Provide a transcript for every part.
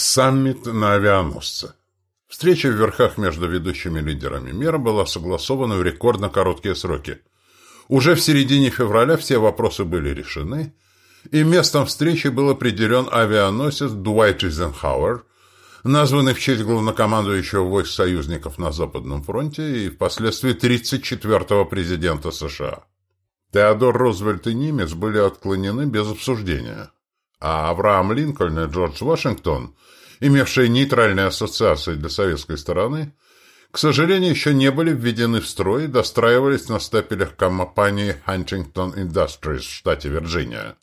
Саммит на авианосце. Встреча в верхах между ведущими лидерами мира была согласована в рекордно короткие сроки. Уже в середине февраля все вопросы были решены, и местом встречи был определен авианосец Дуайт Эйзенхауэр, названный в честь главнокомандующего войск союзников на Западном фронте и впоследствии 34-го президента США. Теодор Рузвельт и Нимец были отклонены без обсуждения, а Авраам Линкольн и Джордж Вашингтон, имевшие нейтральные ассоциации для советской стороны, к сожалению, еще не были введены в строй и достраивались на стапелях компании Huntington Industries в штате Вирджиния.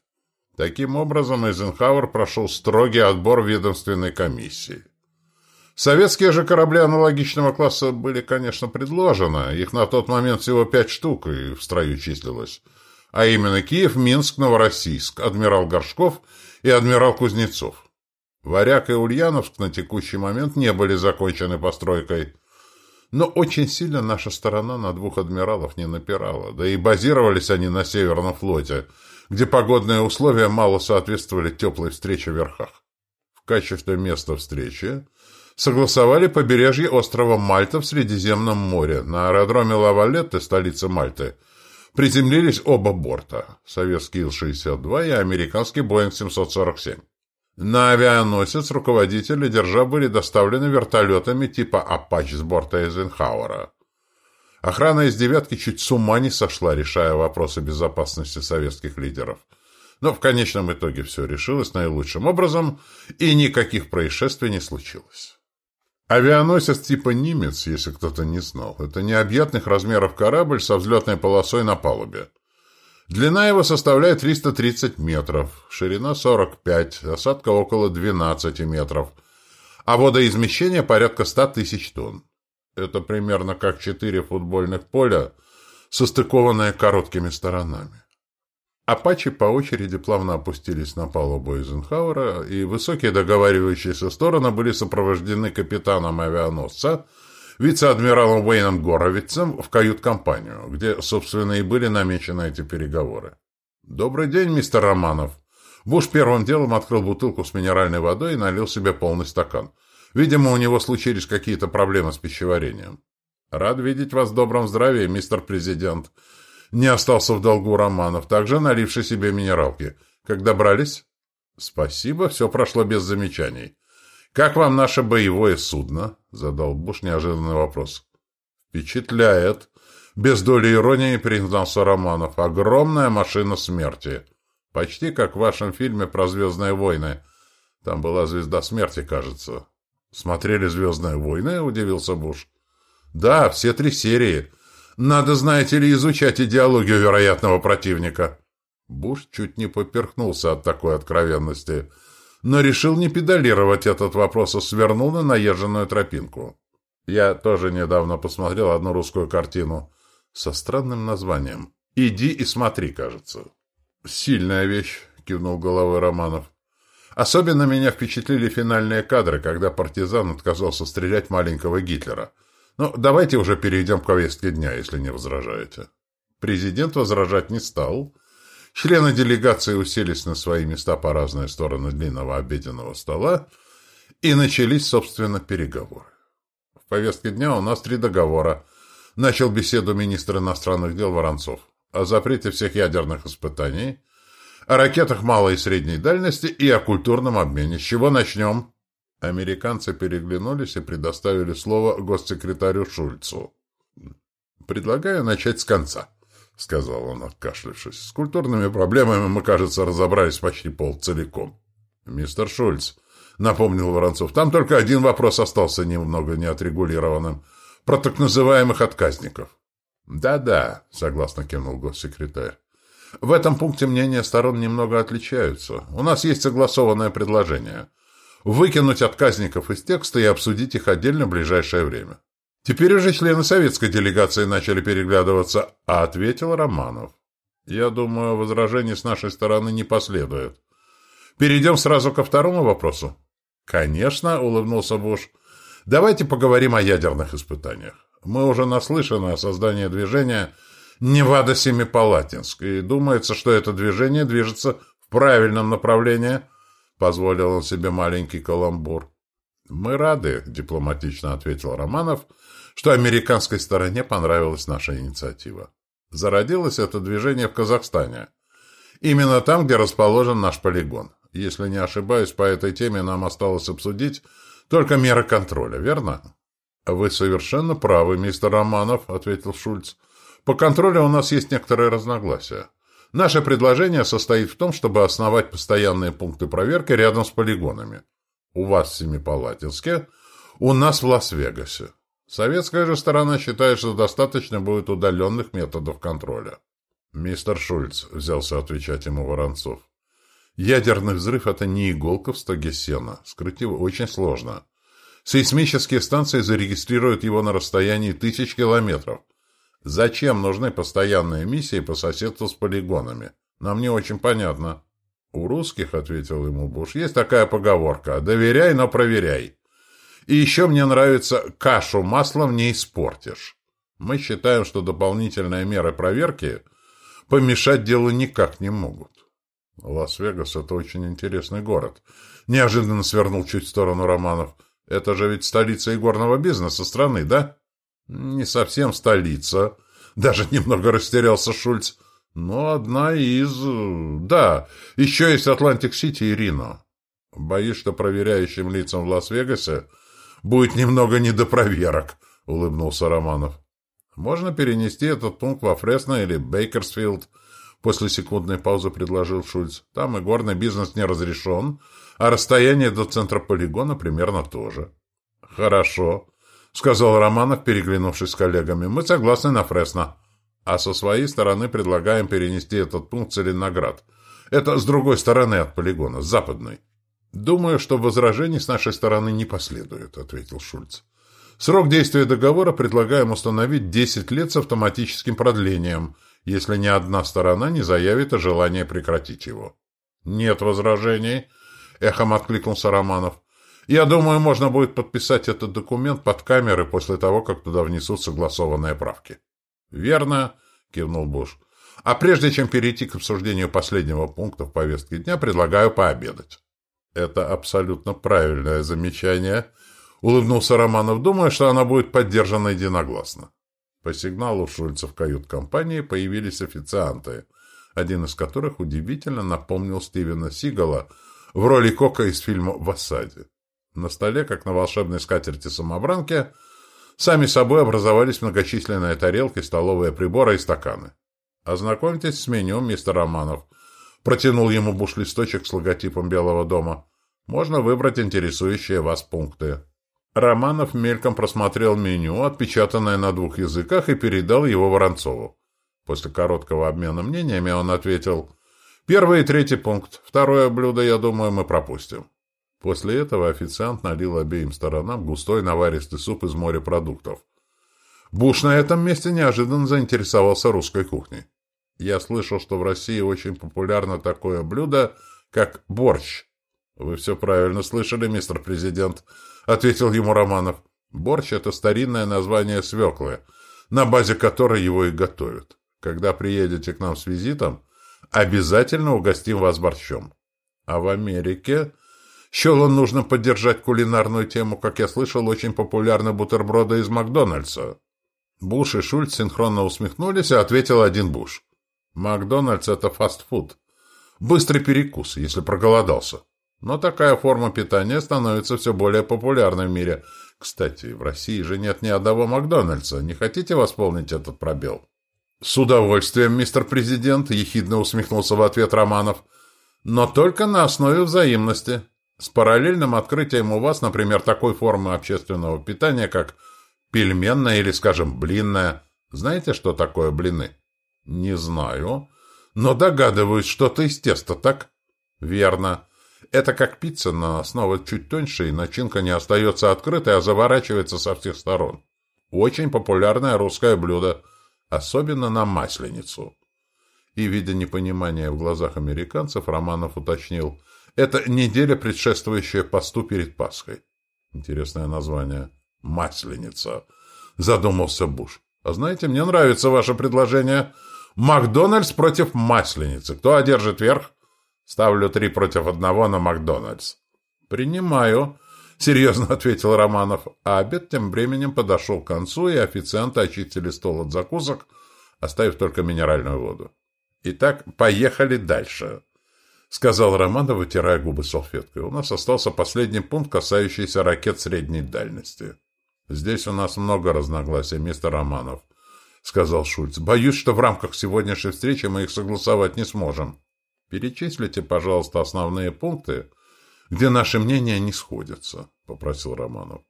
Таким образом, Эйзенхауэр прошел строгий отбор ведомственной комиссии. Советские же корабли аналогичного класса были, конечно, предложены. Их на тот момент всего пять штук и в строю числилось. А именно Киев, Минск, Новороссийск, адмирал Горшков и адмирал Кузнецов. Варяг и Ульяновск на текущий момент не были закончены постройкой. Но очень сильно наша сторона на двух адмиралов не напирала. Да и базировались они на Северном флоте, где погодные условия мало соответствовали теплой встрече в верхах. В качестве места встречи согласовали побережье острова Мальта в Средиземном море. На аэродроме Лавалетте, столице Мальты, приземлились оба борта – советский Ил-62 и американский Боинг-747. На авианосец руководители держав были доставлены вертолетами типа «Апач» с борта Эйзенхауэра. Охрана из «девятки» чуть с ума не сошла, решая вопросы безопасности советских лидеров. Но в конечном итоге все решилось наилучшим образом, и никаких происшествий не случилось. Авианосец типа «Нимец», если кто-то не знал, это необъятных размеров корабль со взлетной полосой на палубе. Длина его составляет 330 метров, ширина 45, осадка около 12 метров, а водоизмещение порядка 100 тысяч тонн. Это примерно как четыре футбольных поля, состыкованные короткими сторонами. Апачи по очереди плавно опустились на палубу Эйзенхауэра, и высокие договаривающиеся стороны были сопровождены капитаном авианосца, вице-адмиралом Уэйном Горовицем в кают-компанию, где, собственно, и были намечены эти переговоры. «Добрый день, мистер Романов!» Буш первым делом открыл бутылку с минеральной водой и налил себе полный стакан. Видимо, у него случились какие-то проблемы с пищеварением. «Рад видеть вас в добром здравии, мистер президент», не остался в долгу Романов, также наливший себе минералки. Как добрались? Спасибо, все прошло без замечаний. Как вам наше боевое судно? Задал Буш неожиданный вопрос. Впечатляет. Без доли иронии признался Романов. Огромная машина смерти. Почти как в вашем фильме про «Звездные войны». Там была звезда смерти, кажется. Смотрели «Звездные войны»? Удивился Буш. Да, все три серии. Надо, знаете ли, изучать идеологию вероятного противника. Буш чуть не поперхнулся от такой откровенности, но решил не педалировать этот вопрос, а свернул на наезженную тропинку. Я тоже недавно посмотрел одну русскую картину со странным названием. «Иди и смотри», кажется. «Сильная вещь», — кивнул головой Романов. Особенно меня впечатлили финальные кадры, когда партизан отказался стрелять маленького Гитлера — ну, давайте уже перейдем к повестке дня, если не возражаете. Президент возражать не стал. Члены делегации уселись на свои места по разные стороны длинного обеденного стола, и начались, собственно, переговоры. В повестке дня у нас три договора. Начал беседу министр иностранных дел Воронцов о запрете всех ядерных испытаний, о ракетах малой и средней дальности и о культурном обмене. С чего начнем? Американцы переглянулись и предоставили слово госсекретарю Шульцу. «Предлагаю начать с конца», — сказал он, откашлившись. «С культурными проблемами мы, кажется, разобрались почти пол целиком». «Мистер Шульц», — напомнил Воронцов, — «там только один вопрос остался немного неотрегулированным. Про так называемых отказников». «Да-да», — согласно кивнул госсекретарь. «В этом пункте мнения сторон немного отличаются. У нас есть согласованное предложение» выкинуть отказников из текста и обсудить их отдельно в ближайшее время. Теперь уже члены советской делегации начали переглядываться, а ответил Романов. Я думаю, возражений с нашей стороны не последует. Перейдем сразу ко второму вопросу. Конечно, улыбнулся Буш. Давайте поговорим о ядерных испытаниях. Мы уже наслышаны о создании движения Невада-Семипалатинск, и думается, что это движение движется в правильном направлении – Позволил он себе маленький каламбур. «Мы рады», — дипломатично ответил Романов, что американской стороне понравилась наша инициатива. Зародилось это движение в Казахстане. Именно там, где расположен наш полигон. Если не ошибаюсь, по этой теме нам осталось обсудить только меры контроля, верно? «Вы совершенно правы, мистер Романов», — ответил Шульц. «По контролю у нас есть некоторые разногласия. Наше предложение состоит в том, чтобы основать постоянные пункты проверки рядом с полигонами. У вас в Семипалатинске, у нас в Лас-Вегасе. Советская же сторона считает, что достаточно будет удаленных методов контроля. Мистер Шульц взялся отвечать ему Воронцов. Ядерный взрыв – это не иголка в стоге сена. Скрыть его очень сложно. Сейсмические станции зарегистрируют его на расстоянии тысяч километров. Зачем нужны постоянные миссии по соседству с полигонами? Нам не очень понятно. У русских, — ответил ему Буш, — есть такая поговорка «доверяй, но проверяй». И еще мне нравится «кашу маслом не испортишь». Мы считаем, что дополнительные меры проверки помешать делу никак не могут. Лас-Вегас — это очень интересный город. Неожиданно свернул чуть в сторону Романов. Это же ведь столица игорного бизнеса страны, да? Не совсем столица. Даже немного растерялся Шульц. Но одна из... Да, еще есть Атлантик-Сити и Рино. Боюсь, что проверяющим лицам в Лас-Вегасе будет немного не до проверок, улыбнулся Романов. Можно перенести этот пункт во Фресно или Бейкерсфилд, после секундной паузы предложил Шульц. Там игорный бизнес не разрешен, а расстояние до центра полигона примерно то же. Хорошо, сказал Романов, переглянувшись с коллегами. Мы согласны на Фресно. А со своей стороны предлагаем перенести этот пункт в Целиноград. Это с другой стороны от полигона, с западной. «Думаю, что возражений с нашей стороны не последует», — ответил Шульц. «Срок действия договора предлагаем установить 10 лет с автоматическим продлением, если ни одна сторона не заявит о желании прекратить его». «Нет возражений», — эхом откликнулся Романов. «Я думаю, можно будет подписать этот документ под камеры после того, как туда внесут согласованные правки». «Верно», — кивнул Буш. «А прежде чем перейти к обсуждению последнего пункта в повестке дня, предлагаю пообедать». «Это абсолютно правильное замечание», — улыбнулся Романов, думая, что она будет поддержана единогласно. По сигналу Шульца в кают-компании появились официанты, один из которых удивительно напомнил Стивена Сигала в роли Кока из фильма «В осаде». На столе, как на волшебной скатерти-самобранке, Сами собой образовались многочисленные тарелки, столовые приборы и стаканы. «Ознакомьтесь с меню, мистер Романов». Протянул ему буш-листочек с логотипом Белого дома. «Можно выбрать интересующие вас пункты». Романов мельком просмотрел меню, отпечатанное на двух языках, и передал его Воронцову. После короткого обмена мнениями он ответил «Первый и третий пункт. Второе блюдо, я думаю, мы пропустим». После этого официант налил обеим сторонам густой наваристый суп из морепродуктов. Буш на этом месте неожиданно заинтересовался русской кухней. Я слышал, что в России очень популярно такое блюдо, как борщ. Вы все правильно слышали, мистер президент, ответил ему Романов. Борщ – это старинное название свеклы, на базе которой его и готовят. Когда приедете к нам с визитом, обязательно угостим вас борщом. А в Америке Счел нужно поддержать кулинарную тему, как я слышал, очень популярны бутерброды из Макдональдса. Буш и Шульц синхронно усмехнулись, и ответил один Буш. Макдональдс — это фастфуд. Быстрый перекус, если проголодался. Но такая форма питания становится все более популярной в мире. Кстати, в России же нет ни одного Макдональдса. Не хотите восполнить этот пробел? «С удовольствием, мистер президент», — ехидно усмехнулся в ответ Романов. «Но только на основе взаимности. С параллельным открытием у вас, например, такой формы общественного питания, как пельменная или, скажем, блинная. Знаете, что такое блины? Не знаю. Но догадываюсь, что-то из теста, так? Верно. Это как пицца, но основа чуть тоньше, и начинка не остается открытой, а заворачивается со всех сторон. Очень популярное русское блюдо, особенно на масленицу. И, видя непонимание в глазах американцев, Романов уточнил – это неделя, предшествующая посту перед Пасхой. Интересное название. Масленица. Задумался Буш. А знаете, мне нравится ваше предложение. Макдональдс против Масленицы. Кто одержит верх? Ставлю три против одного на Макдональдс. Принимаю, серьезно ответил Романов. А обед тем временем подошел к концу, и официанты очистили стол от закусок, оставив только минеральную воду. Итак, поехали дальше. — сказал Романов, вытирая губы салфеткой. «У нас остался последний пункт, касающийся ракет средней дальности». «Здесь у нас много разногласий, мистер Романов», — сказал Шульц. «Боюсь, что в рамках сегодняшней встречи мы их согласовать не сможем. Перечислите, пожалуйста, основные пункты, где наши мнения не сходятся», — попросил Романов.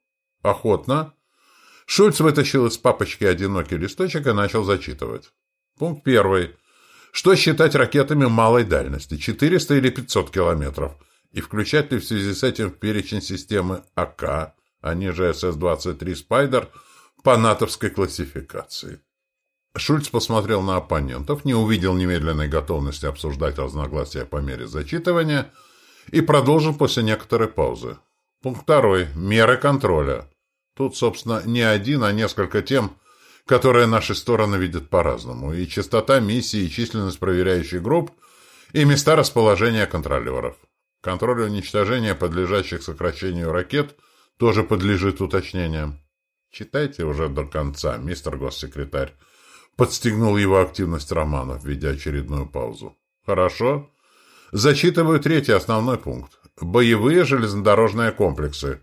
«Охотно». Шульц вытащил из папочки одинокий листочек и начал зачитывать. Пункт первый. Что считать ракетами малой дальности, 400 или 500 километров, и включать ли в связи с этим в перечень системы АК, они же СС-23 «Спайдер», по натовской классификации. Шульц посмотрел на оппонентов, не увидел немедленной готовности обсуждать разногласия по мере зачитывания и продолжил после некоторой паузы. Пункт второй. Меры контроля. Тут, собственно, не один, а несколько тем, которые наши стороны видят по-разному, и частота миссий, и численность проверяющих групп, и места расположения контролеров. Контроль уничтожения подлежащих сокращению ракет тоже подлежит уточнениям. Читайте уже до конца, мистер госсекретарь. Подстегнул его активность Романов, введя очередную паузу. Хорошо. Зачитываю третий основной пункт. Боевые железнодорожные комплексы.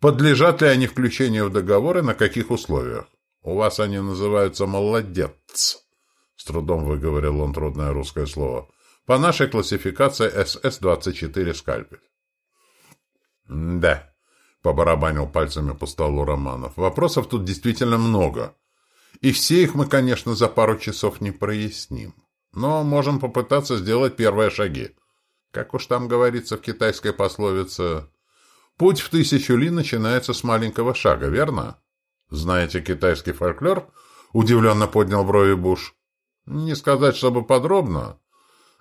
Подлежат ли они включению в договоры, на каких условиях? «У вас они называются «молодец», — с трудом выговорил он трудное русское слово. «По нашей классификации СС-24 «Скальпель». «Да», — побарабанил пальцами по столу Романов. «Вопросов тут действительно много. И все их мы, конечно, за пару часов не проясним. Но можем попытаться сделать первые шаги. Как уж там говорится в китайской пословице, «Путь в тысячу ли начинается с маленького шага», верно?» «Знаете китайский фольклор?» — удивленно поднял брови Буш. «Не сказать, чтобы подробно,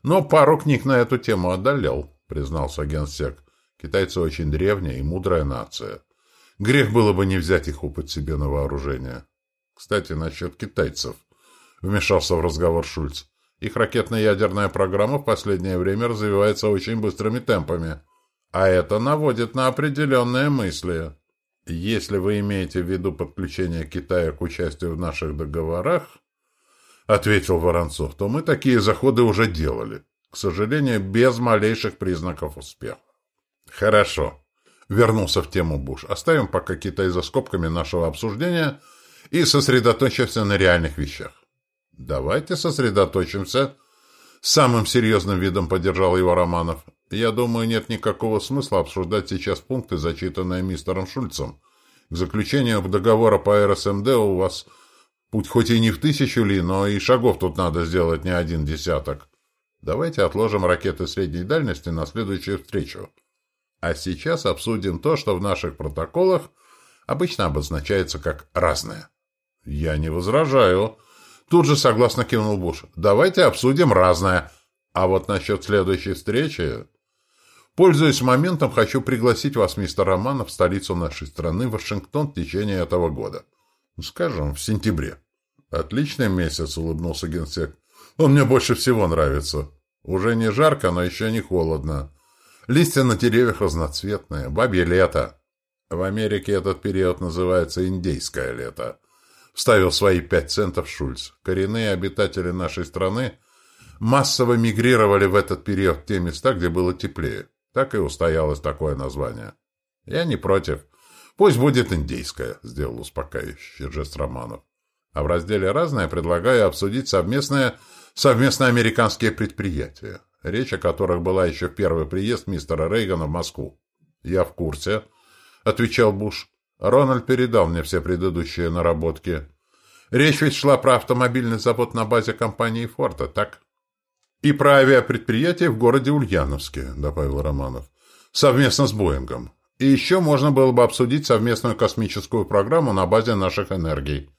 но пару книг на эту тему одолел», — признался генсек. «Китайцы очень древняя и мудрая нация. Грех было бы не взять их опыт себе на вооружение». «Кстати, насчет китайцев», — вмешался в разговор Шульц. «Их ракетно-ядерная программа в последнее время развивается очень быстрыми темпами, а это наводит на определенные мысли». Если вы имеете в виду подключение Китая к участию в наших договорах, ответил Воронцов, то мы такие заходы уже делали. К сожалению, без малейших признаков успеха. Хорошо. Вернулся в тему Буш. Оставим пока Китай за скобками нашего обсуждения и сосредоточимся на реальных вещах. Давайте сосредоточимся. Самым серьезным видом поддержал его Романов. Я думаю, нет никакого смысла обсуждать сейчас пункты, зачитанные мистером Шульцем. К заключению договора по РСМД у вас путь хоть и не в тысячу ли, но и шагов тут надо сделать не один десяток. Давайте отложим ракеты средней дальности на следующую встречу. А сейчас обсудим то, что в наших протоколах обычно обозначается как «разное». Я не возражаю. Тут же согласно кивнул Буш. Давайте обсудим «разное». А вот насчет следующей встречи... Пользуясь моментом, хочу пригласить вас, мистер Романов, в столицу нашей страны, Вашингтон, в течение этого года. Скажем, в сентябре. Отличный месяц, улыбнулся генсек. Он мне больше всего нравится. Уже не жарко, но еще не холодно. Листья на деревьях разноцветные, бабье лето. В Америке этот период называется индейское лето. Вставил свои пять центов Шульц. Коренные обитатели нашей страны массово мигрировали в этот период в те места, где было теплее. Так и устоялось такое название. Я не против. Пусть будет индейское, сделал успокаивающий жест Романов. А в разделе «Разное» предлагаю обсудить совместное, совместно американские предприятия, речь о которых была еще в первый приезд мистера Рейгана в Москву. «Я в курсе», — отвечал Буш. «Рональд передал мне все предыдущие наработки. Речь ведь шла про автомобильный завод на базе компании «Форта», так?» «И про авиапредприятие в городе Ульяновске», — добавил Романов. «Совместно с Боингом. И еще можно было бы обсудить совместную космическую программу на базе наших энергий.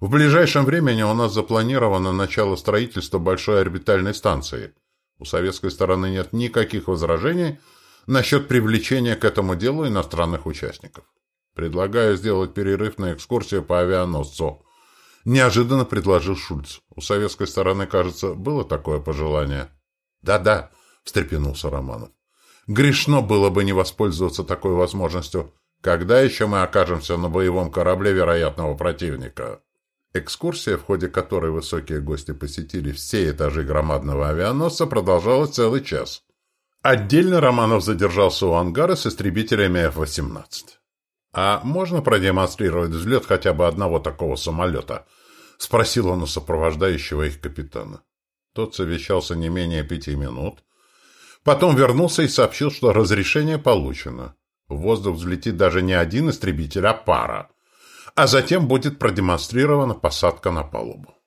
В ближайшем времени у нас запланировано начало строительства большой орбитальной станции. У советской стороны нет никаких возражений насчет привлечения к этому делу иностранных участников. Предлагаю сделать перерыв на экскурсию по авианосцу». Неожиданно предложил Шульц. У советской стороны, кажется, было такое пожелание. Да-да, встрепенулся Романов. Грешно было бы не воспользоваться такой возможностью. Когда еще мы окажемся на боевом корабле вероятного противника? Экскурсия, в ходе которой высокие гости посетили все этажи громадного авианосца, продолжалась целый час. Отдельно Романов задержался у ангара с истребителями F-18. «А можно продемонстрировать взлет хотя бы одного такого самолета?» — спросил он у сопровождающего их капитана. Тот совещался не менее пяти минут. Потом вернулся и сообщил, что разрешение получено. В воздух взлетит даже не один истребитель, а пара. А затем будет продемонстрирована посадка на палубу.